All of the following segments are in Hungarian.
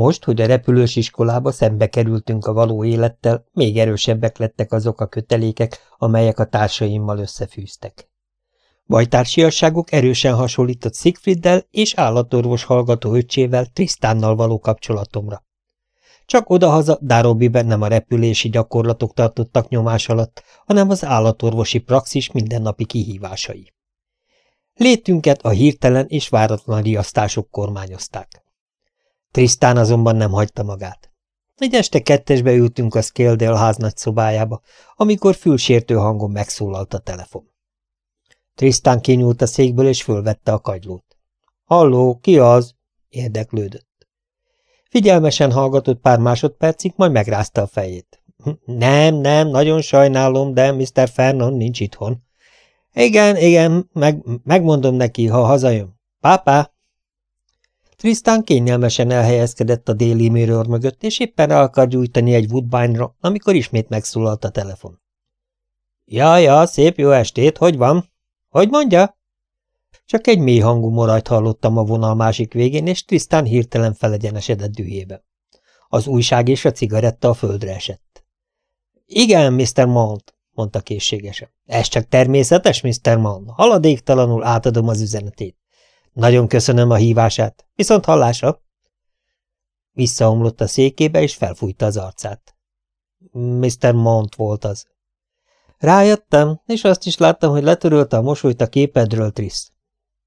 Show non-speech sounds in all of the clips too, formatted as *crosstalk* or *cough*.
Most, hogy a repülős iskolába szembe kerültünk a való élettel, még erősebbek lettek azok a kötelékek, amelyek a társaimmal összefűztek. Bajtársiasságuk erősen hasonlított Siegfrieddel és állatorvos hallgató öccsével Trisztánnal való kapcsolatomra. Csak odahaza Dárobiben nem a repülési gyakorlatok tartottak nyomás alatt, hanem az állatorvosi praxis mindennapi kihívásai. Létünket a hirtelen és váratlan riasztások kormányozták. Trisztán azonban nem hagyta magát. Egy este kettesbe ültünk a Scaledale ház nagy szobájába, amikor fülsértő hangon megszólalt a telefon. Trisztán kinyúlt a székből, és fölvette a kagylót. – Halló, ki az? – érdeklődött. Figyelmesen hallgatott pár másodpercig, majd megrázta a fejét. – Nem, nem, nagyon sajnálom, de Mr. Fernon nincs itthon. – Igen, igen, meg, megmondom neki, ha hazajön. – Pápá! Trisztán kényelmesen elhelyezkedett a déli mirror mögött, és éppen el akar gyújtani egy woodbine-ra, amikor ismét megszólalt a telefon. Ja, ja, szép jó estét, hogy van? Hogy mondja? Csak egy mély hangú morajt hallottam a vonal másik végén, és Trisztán hirtelen felegyenesedett dühébe. Az újság és a cigaretta a földre esett. Igen, Mr. Mount, mondta készségesen. Ez csak természetes, Mr. Mount. Haladéktalanul átadom az üzenetét. Nagyon köszönöm a hívását. Viszont hallásra! Visszaomlott a székébe, és felfújta az arcát. Mr. Mont volt az. Rájöttem, és azt is láttam, hogy letörölte a mosolyt a képedről, Trisz.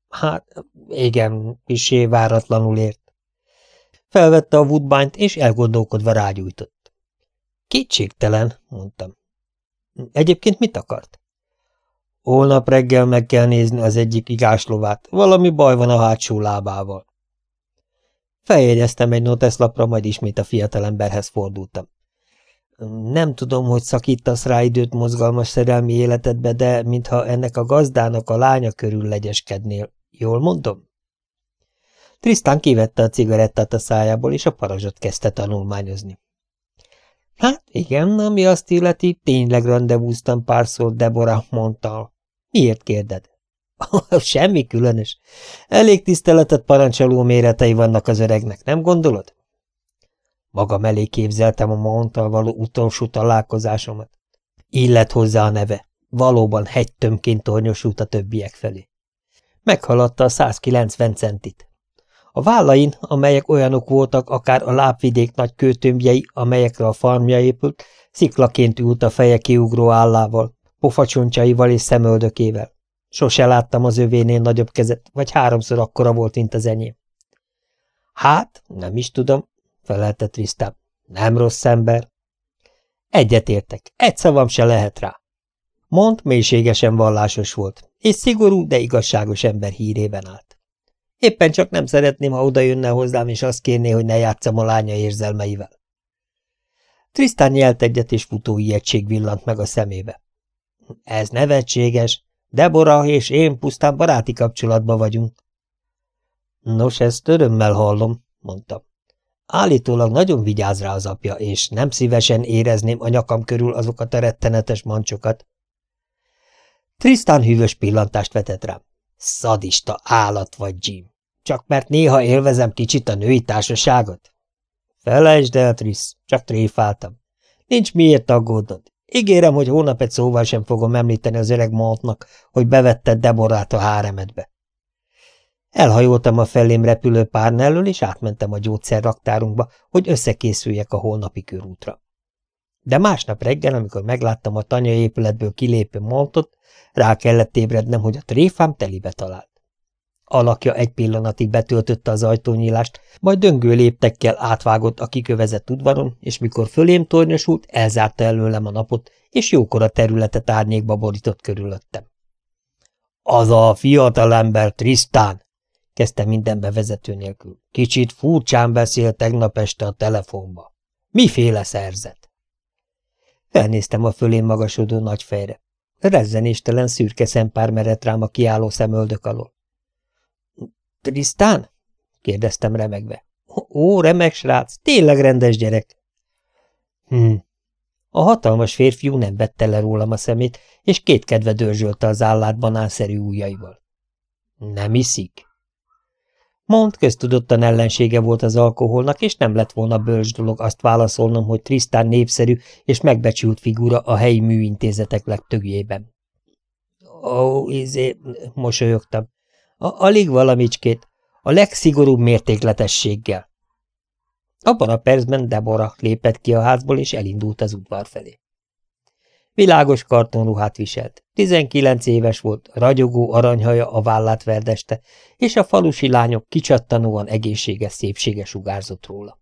Hát, igen, kisé váratlanul ért. Felvette a woodbine és elgondolkodva rágyújtott. Kétségtelen, mondtam. Egyébként mit akart? Holnap reggel meg kell nézni az egyik igáslovát, valami baj van a hátsó lábával. Feljegyeztem egy noteszlapra, majd ismét a fiatalemberhez fordultam. Nem tudom, hogy szakítasz rá időt mozgalmas szerelmi életedbe, de mintha ennek a gazdának a lánya körül legyeskednél. Jól mondom? Trisztán kivette a cigarettát a szájából, és a parazsot kezdte tanulmányozni. Hát igen, ami azt illeti, tényleg rendezvúztam párszor Deborah mondta. Miért kérded? *laughs* Semmi különös. Elég tiszteletet parancsoló méretei vannak az öregnek, nem gondolod? Magam elé képzeltem a Monttal való utolsó találkozásomat. Illet hozzá a neve. Valóban hegytömként tornyosult a többiek felé. Meghaladta a 190 centit. A vállain, amelyek olyanok voltak, akár a lábvidék nagy kőtömbjei, amelyekre a farmja épült, sziklaként ült a feje kiugró állával, pofacsontjaival és szemöldökével. Sose láttam az övénél nagyobb kezet, vagy háromszor akkora volt, mint az enyém. Hát, nem is tudom, felelte Trisztán. Nem rossz ember. Egyetértek, egy szavam se lehet rá. Mond mélységesen vallásos volt, és szigorú, de igazságos ember hírében állt. Éppen csak nem szeretném, ha oda jönne hozzám, és azt kérné, hogy ne játszam a lánya érzelmeivel. Trisztán nyelt egyet, és futó ijegység villant meg a szemébe. Ez nevetséges. Debora és én pusztán baráti kapcsolatban vagyunk. Nos, ezt örömmel hallom, mondtam. Állítólag nagyon vigyáz rá az apja, és nem szívesen érezném a nyakam körül azokat a rettenetes mancsokat. Trisztán hűvös pillantást vetett rám. Szadista állat vagy, Jim. Csak mert néha élvezem kicsit a női társaságot? Felejtsd el, Trisz, csak tréfáltam. Nincs miért aggódnod. Ígérem, hogy hónap egy szóval sem fogom említeni az öreg Montnak, hogy bevetted Deborát a háremedbe. Elhajoltam a felém repülő párnellől, és átmentem a gyógyszerraktárunkba, hogy összekészüljek a holnapi körútra. De másnap reggel, amikor megláttam a tanya épületből kilépő Montot, rá kellett ébrednem, hogy a tréfám telibe talált. Alakja egy pillanatig betöltötte az ajtónyílást, majd döngő léptekkel átvágott a kikövezett udvaron, és mikor fölém tornyosult, elzárta előlem a napot, és jókora területet árnyékba borított körülöttem. – Az a fiatalember Trisztán! – kezdte minden bevezető nélkül. – Kicsit furcsán beszél tegnap este a telefonba. Miféle szerzet? Felnéztem a fölém magasodó nagy fejre. Rezzenéstelen szürke szempár merett rám a kiálló szemöldök alól. Trisztán? kérdeztem remegve. Ó, remek srác, tényleg rendes gyerek. Hm. A hatalmas férfiú nem vette le rólam a szemét, és két kedve dörzsölte az állát banánszerű ujjaival. Nem iszik? Mond köztudottan ellensége volt az alkoholnak, és nem lett volna bölcs dolog azt válaszolnom, hogy Trisztán népszerű és megbecsült figura a helyi műintézetek legtöbbjében. Ó, izé, mosolyogtam. A, alig valamicskét, a legszigorúbb mértékletességgel. Abban a percben Debora lépett ki a házból, és elindult az udvar felé. Világos kartonruhát viselt. Tizenkilenc éves volt, ragyogó aranyhaja a vállát verdeste, és a falusi lányok kicsattanóan egészséges szépsége sugárzott róla.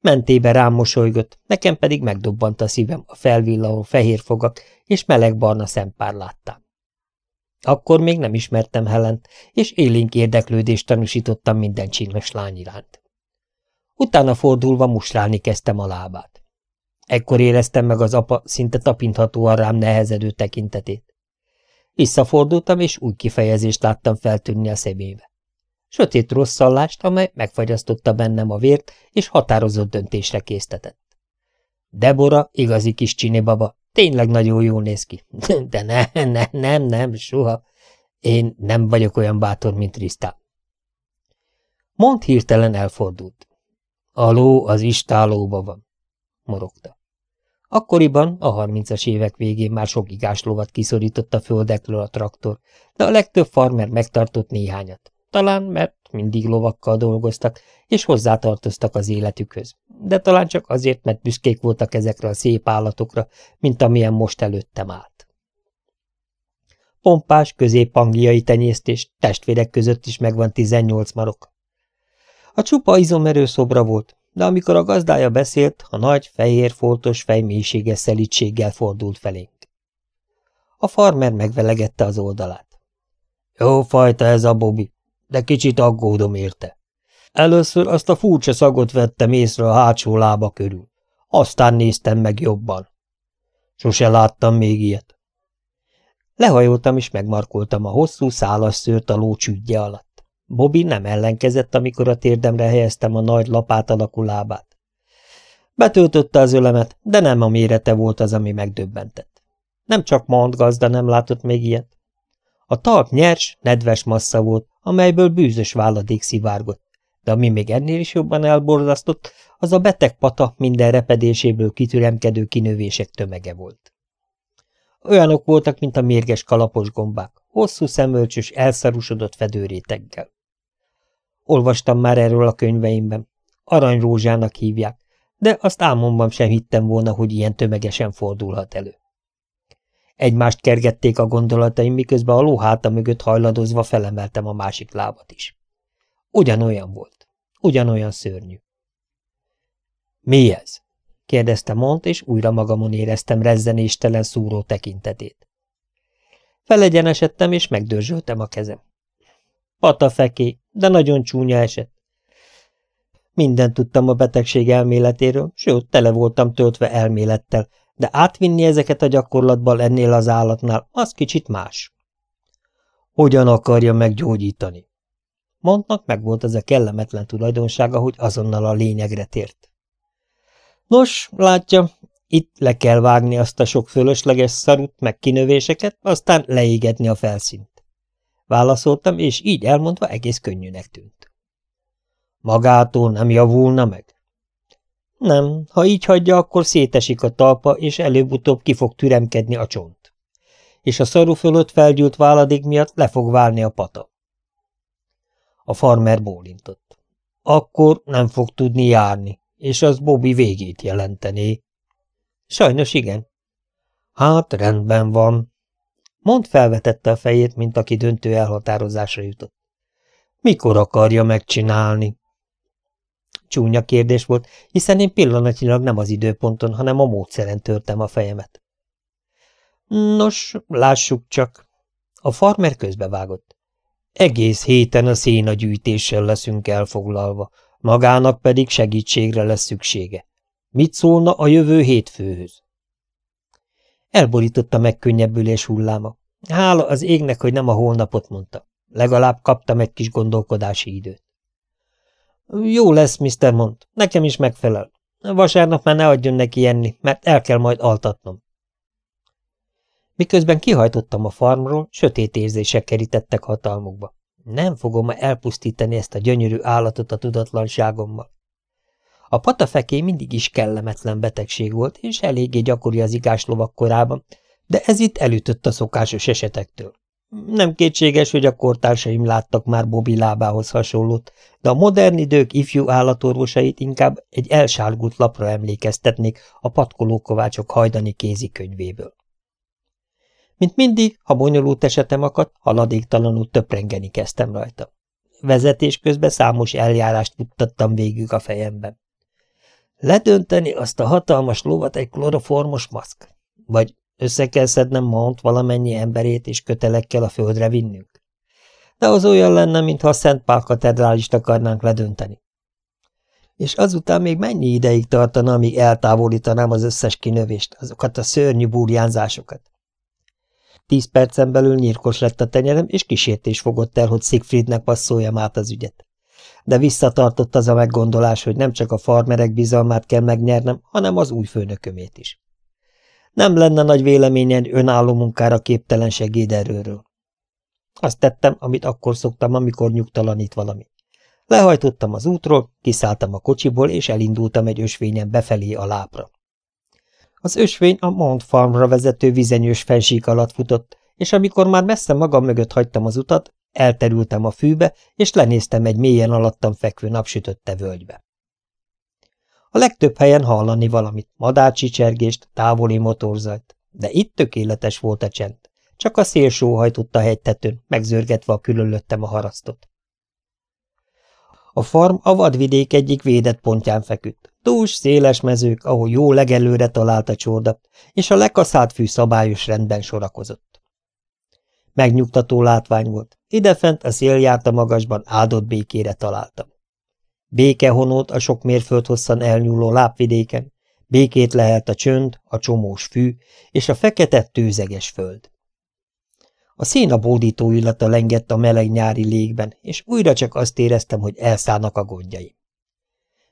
Mentébe rám mosolygott, nekem pedig megdobbant a szívem a felvillanó fehér fogak és meleg-barna szempár láttám. Akkor még nem ismertem Helent, és élénk érdeklődést tanúsítottam minden csinos lány iránt. Utána fordulva musrálni kezdtem a lábát. Ekkor éreztem meg az apa szinte tapinthatóan rám nehezedő tekintetét. Visszafordultam, és új kifejezést láttam feltűnni a szemébe. Sötét rosszallást, amely megfagyasztotta bennem a vért, és határozott döntésre késztetett. Debora, igazi kis csinibaba, tényleg nagyon jól néz ki. *laughs* De ne, ne, nem, nem, soha. Én nem vagyok olyan bátor, mint Trisztán. Mond hirtelen elfordult. A ló az istálóba van, morogta. Akkoriban, a harmincas évek végén már sok lovat kiszorított a földekről a traktor, de a legtöbb farmer megtartott néhányat. Talán, mert mindig lovakkal dolgoztak, és hozzátartoztak az életükhöz. De talán csak azért, mert büszkék voltak ezekre a szép állatokra, mint amilyen most előttem állt. Pompás, közép-angliai tenyésztés, testvérek között is megvan 18 marok. A csupa izomerő szobra volt, de amikor a gazdája beszélt, a nagy, fehér, foltos fej mélységes szelítséggel fordult felénk. A farmer megvelegette az oldalát. Jó fajta ez a Bobby, de kicsit aggódom érte. Először azt a furcsa szagot vettem észre a hátsó lába körül, aztán néztem meg jobban. Sose láttam még ilyet. Lehajoltam és megmarkoltam a hosszú, szálas szőrt a ló alatt. Bobby nem ellenkezett, amikor a térdemre helyeztem a nagy lapát alakú lábát. Betöltötte az ölemet, de nem a mérete volt az, ami megdöbbentett. Nem csak Mount gazda nem látott még ilyet. A talp nyers, nedves massza volt, amelyből bűzös váladék szivárgott, de ami még ennél is jobban elborzasztott, az a beteg pata minden repedéséből kitüremkedő kinövések tömege volt. Olyanok voltak, mint a mérges kalapos gombák, hosszú szemölcsös, elszarusodott fedőréteggel. Olvastam már erről a könyveimben. Aranyrózsának hívják, de azt álmomban sem hittem volna, hogy ilyen tömegesen fordulhat elő. Egymást kergették a gondolataim, miközben a lóháta mögött hajladozva felemeltem a másik lábat is. Ugyanolyan volt. Ugyanolyan szörnyű. Mi ez? kérdezte Mont, és újra magamon éreztem rezzenéstelen szúró tekintetét. Felegyenesedtem, és megdörzsöltem a kezem. Patafeké, de nagyon csúnya eset. Mindent tudtam a betegség elméletéről, sőt, tele voltam töltve elmélettel, de átvinni ezeket a gyakorlatban ennél az állatnál, az kicsit más. Hogyan akarja meggyógyítani? Mondnak meg volt ez a kellemetlen tulajdonsága, hogy azonnal a lényegre tért. Nos, látja, itt le kell vágni azt a sok fölösleges szarut meg kinövéseket, aztán leégetni a felszínt. Válaszoltam, és így elmondva egész könnyűnek tűnt. Magától nem javulna meg? Nem, ha így hagyja, akkor szétesik a talpa, és előbb-utóbb ki fog türemkedni a csont. És a szaru fölött felgyűlt váladék miatt le fog válni a pata. A farmer bólintott. Akkor nem fog tudni járni, és az Bobby végét jelentené. Sajnos igen. Hát rendben van, Mond felvetette a fejét, mint aki döntő elhatározásra jutott. Mikor akarja megcsinálni? Csúnya kérdés volt, hiszen én pillanatilag nem az időponton, hanem a módszeren törtem a fejemet. Nos, lássuk csak. A farmer közbevágott. Egész héten a szénagyűjtéssel leszünk elfoglalva, magának pedig segítségre lesz szüksége. Mit szólna a jövő hétfőhöz? Elborította megkönnyebbülés hulláma. Hála az égnek, hogy nem a holnapot mondta. Legalább kaptam egy kis gondolkodási időt. Jó lesz, Mr. Mont, nekem is megfelel. Vasárnap már ne adjon neki enni, mert el kell majd altatnom. Miközben kihajtottam a farmról, sötét érzések kerítettek hatalmukba. Nem fogom elpusztítani ezt a gyönyörű állatot a tudatlanságommal. A patafeké mindig is kellemetlen betegség volt, és eléggé gyakori az igás lovak korában, de ez itt elütött a szokásos esetektől. Nem kétséges, hogy a kortársaim láttak már Bobby lábához hasonlót, de a modern idők ifjú állatorvosait inkább egy elsárgult lapra emlékeztetnék a patkolókovácsok hajdani kézikönyvéből. Mint mindig, ha bonyolult esetem akadt, haladéktalanul töprengeni kezdtem rajta. Vezetés közben számos eljárást futtattam végig a fejemben. Ledönteni azt a hatalmas lovat egy kloroformos maszk? Vagy össze kell szednem Mount valamennyi emberét és kötelekkel a földre vinnünk? De az olyan lenne, mintha a Szent Pál katedrálist akarnánk ledönteni. És azután még mennyi ideig tartana, amíg eltávolítanám az összes kinövést, azokat a szörnyű burjánzásokat? Tíz percen belül nyírkos lett a tenyerem, és kísértés fogott el, hogy Siegfriednek passzoljam át az ügyet. De visszatartott az a meggondolás, hogy nem csak a farmerek bizalmát kell megnyernem, hanem az új főnökömét is. Nem lenne nagy véleményen önálló munkára képtelen segéderőről. Azt tettem, amit akkor szoktam, amikor nyugtalanít valami. Lehajtottam az útról, kiszálltam a kocsiból, és elindultam egy ösvényen befelé a lápra. Az ösvény a Mount Farmra vezető vizenyős fensík alatt futott, és amikor már messze magam mögött hagytam az utat, elterültem a fűbe, és lenéztem egy mélyen alattam fekvő napsütötte völgybe. A legtöbb helyen hallani valamit, madárcsicsergést, távoli motorzajt, de itt tökéletes volt a csend. Csak a szél sóhajtott a hegytetőn, megzörgetve a különlöttem a harasztot. A farm a vadvidék egyik védett pontján feküdt. Dús, széles mezők, ahol jó legelőre talált a csorda, és a lekaszált fű szabályos rendben sorakozott. Megnyugtató látvány volt. Idefent a szél járt a magasban, áldott békére találtam. Békehonót a sok mérföld hosszan elnyúló lápvidéken, békét lehet a csönd, a csomós fű és a fekete tőzeges föld. A széna bódító illata lengett a meleg nyári légben, és újra csak azt éreztem, hogy elszállnak a gondjaim.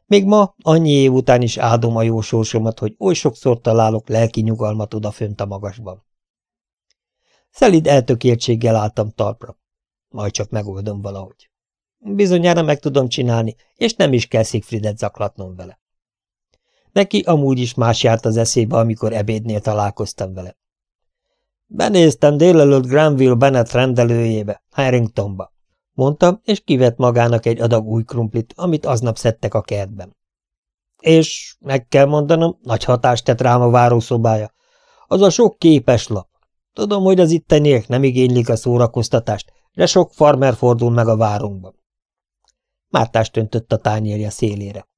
Még ma, annyi év után is áldom a jó sorsomat, hogy oly sokszor találok lelki nyugalmat odafönt a magasban. Szelid eltökéltséggel álltam talpra. Majd csak megoldom valahogy. Bizonyára meg tudom csinálni, és nem is kell Siegfriedet zaklatnom vele. Neki amúgy is más járt az eszébe, amikor ebédnél találkoztam vele. Benéztem délelőtt Granville Bennett rendelőjébe, Harringtonba, mondtam, és kivett magának egy adag új krumplit, amit aznap szedtek a kertben. És meg kell mondanom, nagy hatást tett rám a várószobája. Az a sok képes lap. Tudom, hogy az itteniek nem igénylik a szórakoztatást, de sok farmer fordul meg a várunkban. Mártást öntött a tányérja szélére.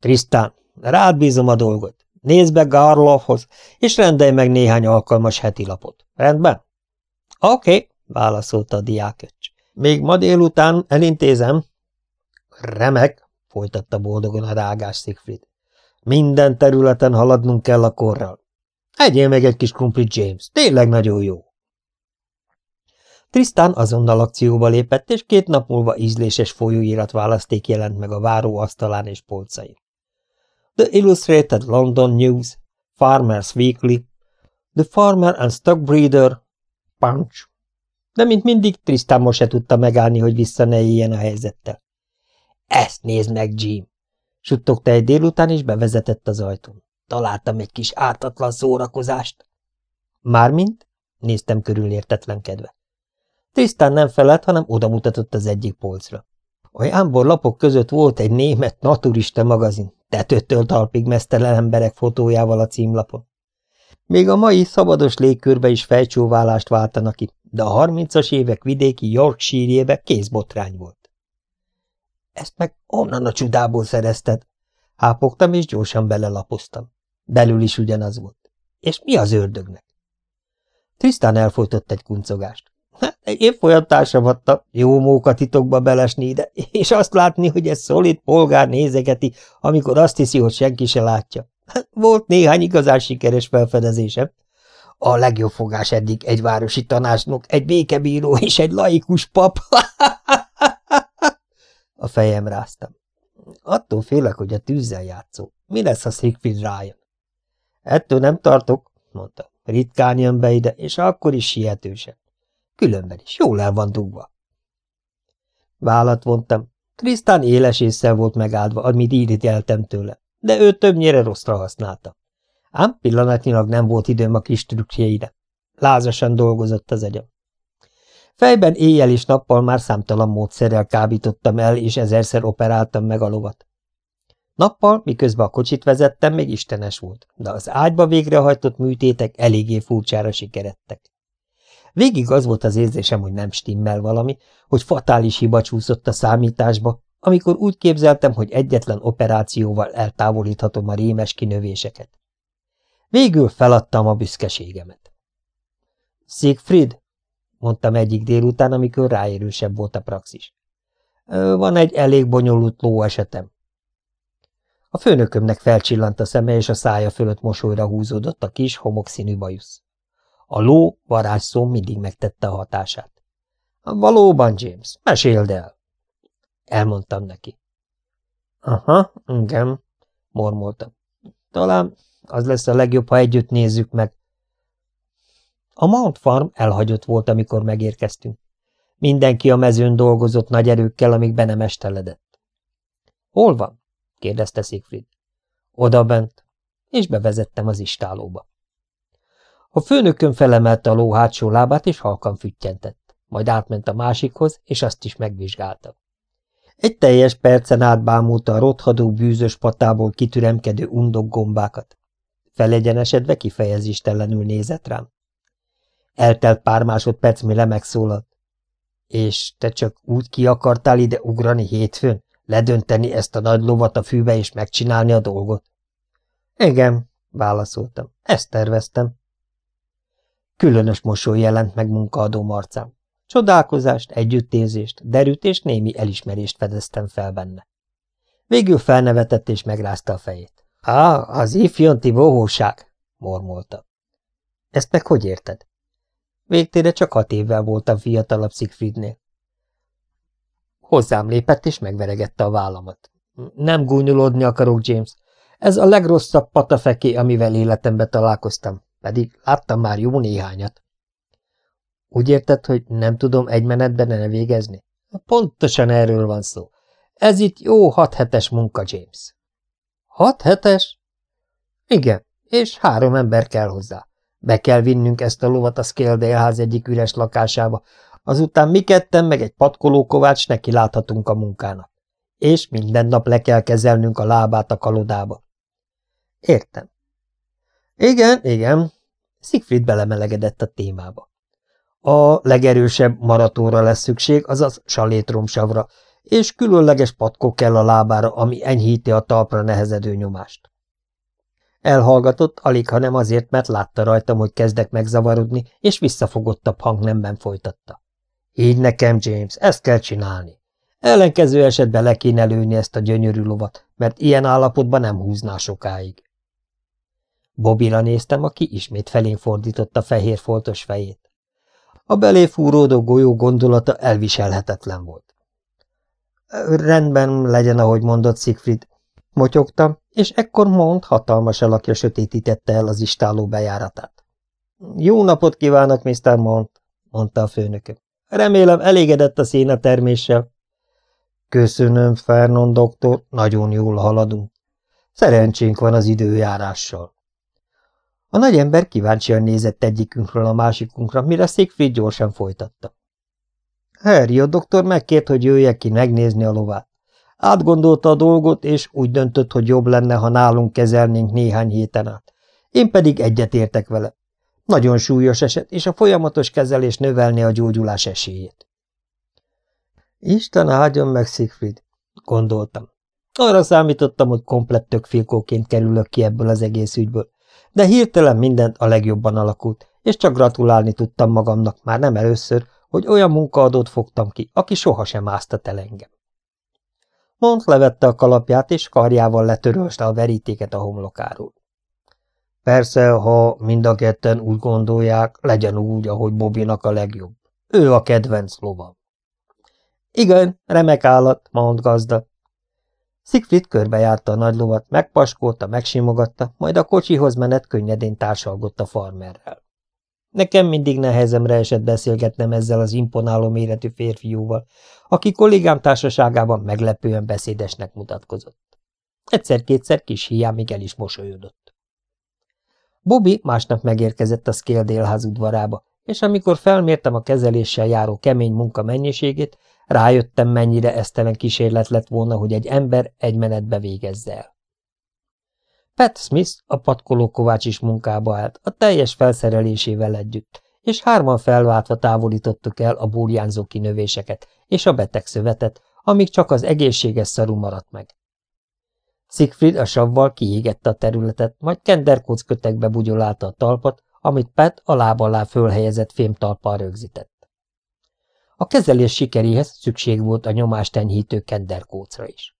Trisztán, rád bízom a dolgot. Nézd be Garlovhoz, és rendelj meg néhány alkalmas heti lapot. Rendben? Oké, okay, válaszolta a diáköcs. Még ma délután elintézem. Remek, folytatta boldogan a rágás Siegfried. Minden területen haladnunk kell a korral. Egyél meg egy kis krumplit, James, tényleg nagyon jó. Trisztán azonnal akcióba lépett, és két nap múlva ízléses folyóirat választék jelent meg a váró asztalán és polcain. The Illustrated London News, Farmers Weekly, The Farmer and Stockbreeder, Punch. De mint mindig, Trisztán most se tudta megállni, hogy vissza ne éljen a helyzettel. Ezt nézd meg, Jim! Suttogta egy délután, és bevezetett az ajtón. Találtam egy kis ártatlan szórakozást. Mármint? Néztem körül értetlenkedve. Tisztán nem felelt, hanem odamutatott az egyik polcra. A jámbor lapok között volt egy német naturista magazin, tetőttől talpig mesztelen emberek fotójával a címlapon. Még a mai szabados légkörbe is fejcsóválást váltanak ki, de a harmincas évek vidéki Yorkshire-jébe kézbotrány volt. Ezt meg onnan a csudából szerezted? Hápogtam, és gyorsan belelapoztam. Belül is ugyanaz volt. És mi az ördögnek? Trisztán elfolytott egy kuncogást. Hát egy évfolyam társam adta, jó móka titokba belesni ide, és azt látni, hogy ez szolid polgár nézegeti, amikor azt hiszi, hogy senki se látja. Hát volt néhány igazán sikeres felfedezésem. A legjobb fogás eddig egy városi tanácsnok, egy békebíró és egy laikus pap. A fejem ráztam. Attól félek, hogy a tűzzel játszó. Mi lesz, ha Siegfried rájön? Ettől nem tartok, mondta. Ritkán jön be ide, és akkor is sietősen. Különben is jól el van dugva. Vállat vontam. Trisztán éles észsel volt megáldva, amit irigyeltem tőle, de ő többnyire rosszra használta. Ám pillanatnyilag nem volt időm a kis trükkjeire. Lázasan dolgozott az agyam. Fejben éjjel és nappal már számtalan módszerrel kábítottam el, és ezerszer operáltam meg a lovat. Nappal, miközben a kocsit vezettem, még istenes volt, de az ágyba végrehajtott műtétek eléggé furcsára sikeredtek. Végig az volt az érzésem, hogy nem stimmel valami, hogy fatális hiba csúszott a számításba, amikor úgy képzeltem, hogy egyetlen operációval eltávolíthatom a rémes kinövéseket. Végül feladtam a büszkeségemet. Siegfried, mondtam egyik délután, amikor ráérősebb volt a praxis. Van egy elég bonyolult ló esetem. A főnökömnek felcsillant a szeme, és a szája fölött mosolyra húzódott a kis homokszínű bajusz. A ló varázsszó mindig megtette a hatását. Valóban, James, meséld el! Elmondtam neki. Aha, igen, mormoltam. Talán az lesz a legjobb, ha együtt nézzük meg. A Mount Farm elhagyott volt, amikor megérkeztünk. Mindenki a mezőn dolgozott nagy erőkkel, amíg be nem esteledett. Hol van? kérdezte Siegfried. Oda bent, és bevezettem az istálóba. A főnökön felemelte a ló hátsó lábát, és halkan füttyentett. Majd átment a másikhoz, és azt is megvizsgálta. Egy teljes percen át bámulta a rothadó bűzös patából kitüremkedő undok gombákat. Felegyenesedve kifejezéstelenül nézett rám. Eltelt pár másodperc, mire megszólalt. És te csak úgy ki akartál ide ugrani hétfőn? Ledönteni ezt a nagy lovat a fűbe és megcsinálni a dolgot? Igen, válaszoltam. Ezt terveztem. Különös mosoly jelent meg munkaadó marcám. Csodálkozást, együttérzést, derűt és némi elismerést fedeztem fel benne. Végül felnevetett és megrázta a fejét. Á, az ifjonti bohóság, mormolta. Ezt meg hogy érted? Végtére csak hat évvel voltam fiatalabb Siegfriednél. Hozzám lépett és megveregette a vállamat. Nem gúnyolódni akarok, James. Ez a legrosszabb patafeké, amivel életembe találkoztam, pedig láttam már jó néhányat. Úgy érted, hogy nem tudom egy menetben elvégezni? Pontosan erről van szó. Ez itt jó hat hetes munka, James. Hat hetes? Igen, és három ember kell hozzá. Be kell vinnünk ezt a lovat a Scale ház egyik üres lakásába, azután mi ketten meg egy patkoló kovács neki láthatunk a munkának. És minden nap le kell kezelnünk a lábát a kalodába. Értem. Igen, igen. Siegfried belemelegedett a témába. A legerősebb maratóra lesz szükség, azaz salétromsavra, és különleges patkó kell a lábára, ami enyhíti a talpra nehezedő nyomást. Elhallgatott, alig, ha nem azért, mert látta rajtam, hogy kezdek megzavarodni, és visszafogottabb hangnemben folytatta. Így nekem, James, ezt kell csinálni. Ellenkező esetben le kéne lőni ezt a gyönyörű lovat, mert ilyen állapotban nem húzná sokáig. Bobira néztem, aki ismét felén fordította fehér foltos fejét. A belé fúródó golyó gondolata elviselhetetlen volt. Rendben legyen, ahogy mondott Siegfried. Motyogtam, és ekkor Mont hatalmas alakja sötétítette el az istáló bejáratát. Jó napot kívánok, Mr. Mont, mondta a főnököm. Remélem elégedett a széna terméssel. Köszönöm, Fernon doktor, nagyon jól haladunk. Szerencsénk van az időjárással. A nagy ember kíváncsian nézett egyikünkről a másikunkra, mire Siegfried gyorsan folytatta. Harry, a doktor megkért, hogy jöjjek ki megnézni a lovát. Átgondolta a dolgot, és úgy döntött, hogy jobb lenne, ha nálunk kezelnénk néhány héten át. Én pedig egyetértek vele. Nagyon súlyos eset, és a folyamatos kezelés növelni a gyógyulás esélyét. Isten áldjon meg, Siegfried, gondoltam. Arra számítottam, hogy komplett tökfilkóként kerülök ki ebből az egész ügyből, de hirtelen mindent a legjobban alakult, és csak gratulálni tudtam magamnak már nem először, hogy olyan munkaadót fogtam ki, aki sohasem áztat el engem. Mont levette a kalapját, és karjával letörölte a verítéket a homlokáról. Persze, ha mind a ketten úgy gondolják, legyen úgy, ahogy Bobinak a legjobb. Ő a kedvenc lovam. Igen, remek állat, mond gazda. Siegfried körbejárta a nagy lovat, megpaskolta, megsimogatta, majd a kocsihoz menet könnyedén társalgott a farmerrel. Nekem mindig nehezemre esett beszélgetnem ezzel az imponáló méretű férfiúval, aki kollégám társaságában meglepően beszédesnek mutatkozott. Egyszer-kétszer kis hiány még el is mosolyodott. Bobby másnap megérkezett a Scale délház udvarába, és amikor felmértem a kezeléssel járó kemény munka mennyiségét, rájöttem, mennyire esztelen kísérlet lett volna, hogy egy ember egy menetbe végezze el. Pat Smith, a patkoló kovács is munkába állt, a teljes felszerelésével együtt, és hárman felváltva távolítottuk el a burjánzó kinövéseket és a beteg szövetet, amíg csak az egészséges szaru maradt meg. Siegfried a savval kiégette a területet, majd kenderkóc kötekbe bugyolálta a talpat, amit Pat a láb alá fölhelyezett fémtalppal rögzített. A kezelés sikeréhez szükség volt a nyomást enyhítő kenderkócra is.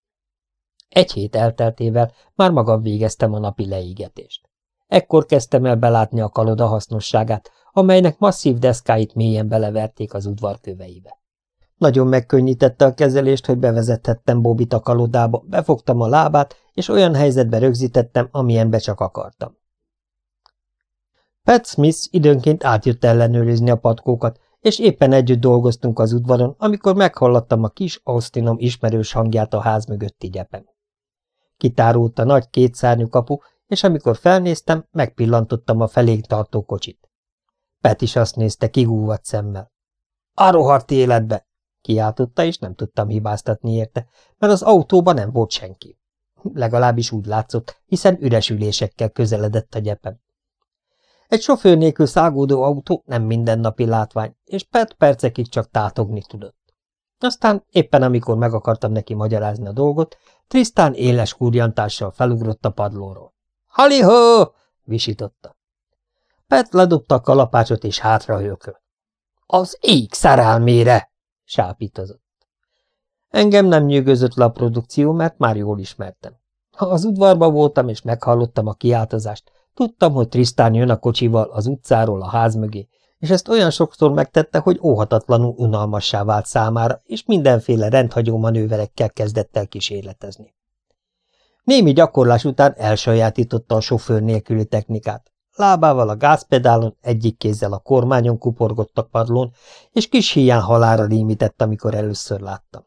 Egy hét elteltével már magam végeztem a napi leígetést. Ekkor kezdtem el belátni a kaloda hasznosságát, amelynek masszív deszkáit mélyen beleverték az udvar köveibe. Nagyon megkönnyítette a kezelést, hogy bevezethettem Bobit a kalodába, befogtam a lábát, és olyan helyzetbe rögzítettem, amilyenbe csak akartam. Pat Smith időnként átjött ellenőrizni a patkókat, és éppen együtt dolgoztunk az udvaron, amikor meghallottam a kis Austinom ismerős hangját a ház mögötti gyepen. Kitárult a nagy kétszárnyú kapu, és amikor felnéztem, megpillantottam a felénk tartó kocsit. Pet is azt nézte kigúvat szemmel. – A rohadt életbe! – kiáltotta, és nem tudtam hibáztatni érte, mert az autóban nem volt senki. Legalábbis úgy látszott, hiszen üres ülésekkel közeledett a gyepem. Egy sofőr nélkül szágódó autó nem mindennapi látvány, és Pet percekig csak tátogni tudott. Aztán éppen amikor meg akartam neki magyarázni a dolgot, Trisztán éles kurjantással felugrott a padlóról. – Halihó! – visította. Pet ledobta a kalapácsot és hátra hőköl. – Az ég szerelmére! – sápítozott. Engem nem nyűgözött le a produkció, mert már jól ismertem. Ha az udvarba voltam és meghallottam a kiáltozást, tudtam, hogy Trisztán jön a kocsival az utcáról a ház mögé, és ezt olyan sokszor megtette, hogy óhatatlanul unalmassá vált számára, és mindenféle rendhagyó manőverekkel kezdett el kísérletezni. Némi gyakorlás után elsajátította a sofőr nélküli technikát. Lábával a gázpedálon, egyik kézzel a kormányon kuporgott a padlón, és kis hiány halára límített, amikor először láttam.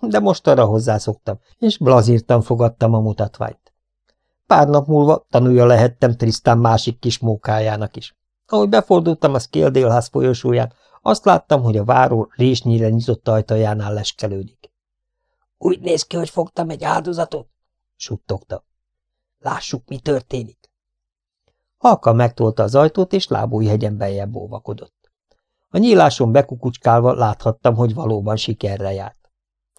De most arra hozzászoktam, és blazírtan fogadtam a mutatványt. Pár nap múlva tanulja lehettem Trisztán másik kis mókájának is. Ahogy befordultam a Scale folyosóján, azt láttam, hogy a váró résnyire nyitott ajtajánál leskelődik. – Úgy néz ki, hogy fogtam egy áldozatot? – suttogta. – Lássuk, mi történik. Halka megtolta az ajtót, és lábújhegyen beljebb óvakodott. A nyíláson bekukucskálva láthattam, hogy valóban sikerre járt.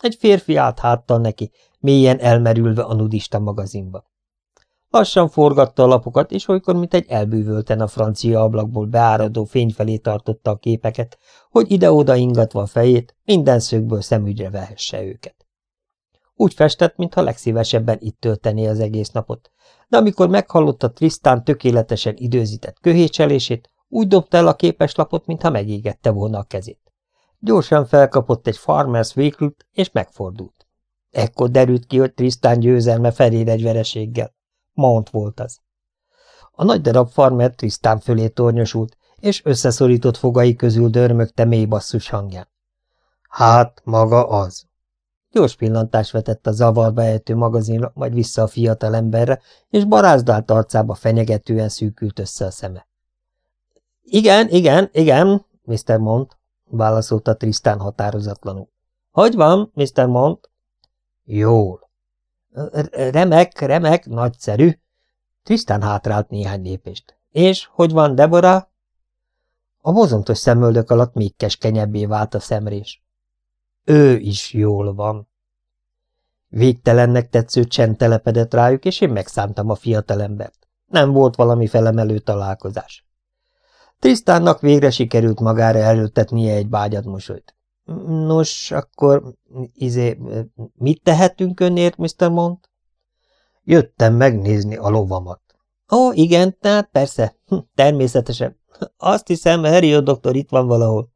Egy férfi állt háttal neki, mélyen elmerülve a nudista magazinba. Lassan forgatta a lapokat, és olykor, mint egy elbűvölten a francia ablakból beáradó fény felé tartotta a képeket, hogy ide-oda ingatva a fejét, minden szögből szemügyre vehesse őket. Úgy festett, mintha legszívesebben itt töltené az egész napot, de amikor meghallotta Trisztán tökéletesen időzített köhécselését, úgy dobta el a képeslapot, mintha megégette volna a kezét. Gyorsan felkapott egy Farmers weekly és megfordult. Ekkor derült ki, hogy Trisztán győzelme felér egy vereséggel. Mount volt az. A nagy darab farmer Trisztán fölé tornyosult, és összeszorított fogai közül dörmögte mély basszus hangján. Hát, maga az. Gyors pillantást vetett a zavarba ejtő magazinra, majd vissza a fiatal emberre, és barázdált arcába fenyegetően szűkült össze a szeme. Igen, igen, igen, Mr. Mont, válaszolta Trisztán határozatlanul. Hogy van, Mr. Mont? Jól. Remek, remek, nagyszerű. Tisztán hátrált néhány lépést. És hogy van Debora? A bozontos szemöldök alatt még keskenyebbé vált a szemrés. Ő is jól van. Végtelennek tetsző csend telepedett rájuk, és én megszántam a fiatalembert. Nem volt valami felemelő találkozás. Trisztánnak végre sikerült magára előtetnie egy bágyad mosolyt. Nos, akkor, izé, mit tehetünk önért, Mr. Mont? Jöttem megnézni a lovamat. Ó, igen, tehát persze, hm, természetesen. Azt hiszem, Harry doktor itt van valahol.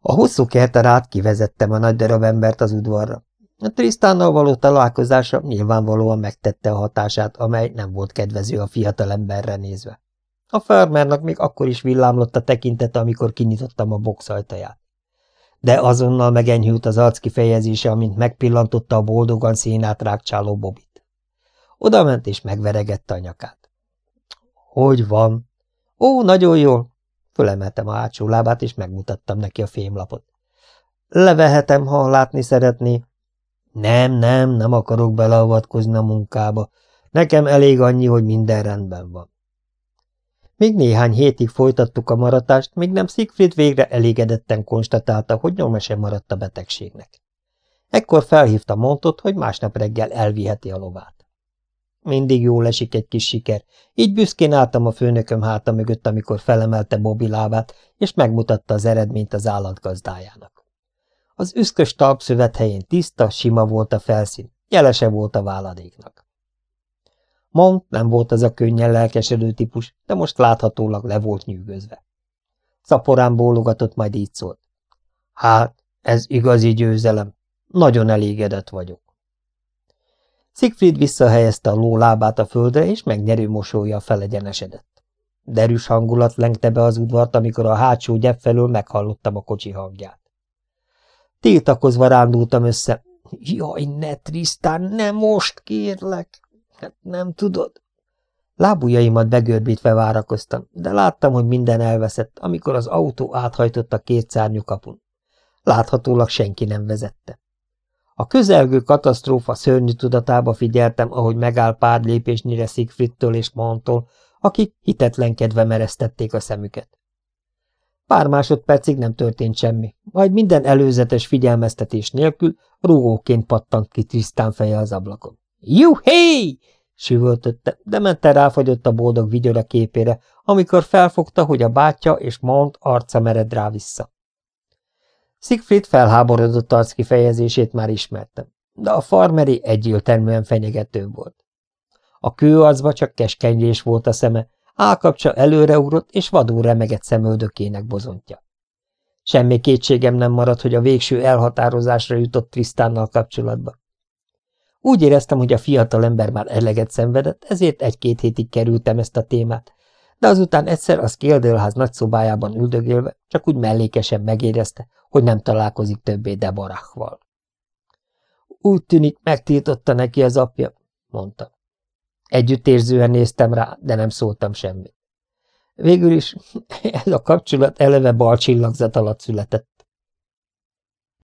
A hosszú kerten át kivezettem a nagy darab embert az udvarra. A Trisztánnal való találkozása nyilvánvalóan megtette a hatását, amely nem volt kedvező a fiatal emberre nézve. A farmernak még akkor is villámlott a tekintete, amikor kinyitottam a box ajtaját. De azonnal megenyhült az arc kifejezése, amint megpillantotta a boldogan szénát rákcsáló Bobit. Oda ment és megveregette a nyakát. – Hogy van? – Ó, nagyon jól! Fölemeltem a hátsó lábát, és megmutattam neki a fémlapot. – Levehetem, ha látni szeretné. – Nem, nem, nem akarok beleavatkozni a munkába. Nekem elég annyi, hogy minden rendben van. Még néhány hétig folytattuk a maratást, míg nem Siegfried végre elégedetten konstatálta, hogy nyoma sem maradt a betegségnek. Ekkor felhívta Montot, hogy másnap reggel elviheti a lovát. Mindig jól esik egy kis siker, így büszkén álltam a főnököm háta mögött, amikor felemelte Bobby lábát, és megmutatta az eredményt az állatgazdájának. Az üszkös talpszövet helyén tiszta, sima volt a felszín, jelese volt a váladéknak. Mount nem volt az a könnyen lelkesedő típus, de most láthatólag le volt nyűgözve. Szaporán bólogatott, majd így szólt. Hát, ez igazi győzelem. Nagyon elégedett vagyok. Siegfried visszahelyezte a ló lábát a földre, és megnyerő mosolya felegyenesedett. Derűs hangulat lengte be az udvart, amikor a hátsó gyep felől meghallottam a kocsi hangját. Tiltakozva rándultam össze. Jaj, ne, Trisztán, ne most, kérlek! Hát nem tudod? Lábujjaimat begörbítve várakoztam, de láttam, hogy minden elveszett, amikor az autó áthajtott a két szárnyú kapun. Láthatólag senki nem vezette. A közelgő katasztrófa szörnyű tudatába figyeltem, ahogy megáll pár lépésnyire Siegfriedtől és Montól, akik hitetlenkedve mereztették a szemüket. Pár másodpercig nem történt semmi, majd minden előzetes figyelmeztetés nélkül rúgóként pattant ki Trisztán feje az ablakon. Juhé! Süvöltötte, de mente ráfagyott a boldog vigyora képére, amikor felfogta, hogy a bátyja és Mount arca mered rá vissza. Siegfried felháborodott arc kifejezését már ismertem, de a farmeri egyértelműen fenyegető volt. A kőarcba csak keskenylés volt a szeme, állkapcsa előreugrott, és vadul remegett szemöldökének bozontja. Semmi kétségem nem maradt, hogy a végső elhatározásra jutott Trisztánnal kapcsolatban. Úgy éreztem, hogy a fiatal ember már eleget szenvedett, ezért egy-két hétig kerültem ezt a témát, de azután egyszer az Kéldélház nagyszobájában üldögélve csak úgy mellékesen megérezte, hogy nem találkozik többé Deborahval. Úgy tűnik, megtiltotta neki az apja, mondta. Együttérzően néztem rá, de nem szóltam semmit. Végül is *laughs* ez a kapcsolat eleve bal csillagzat alatt született.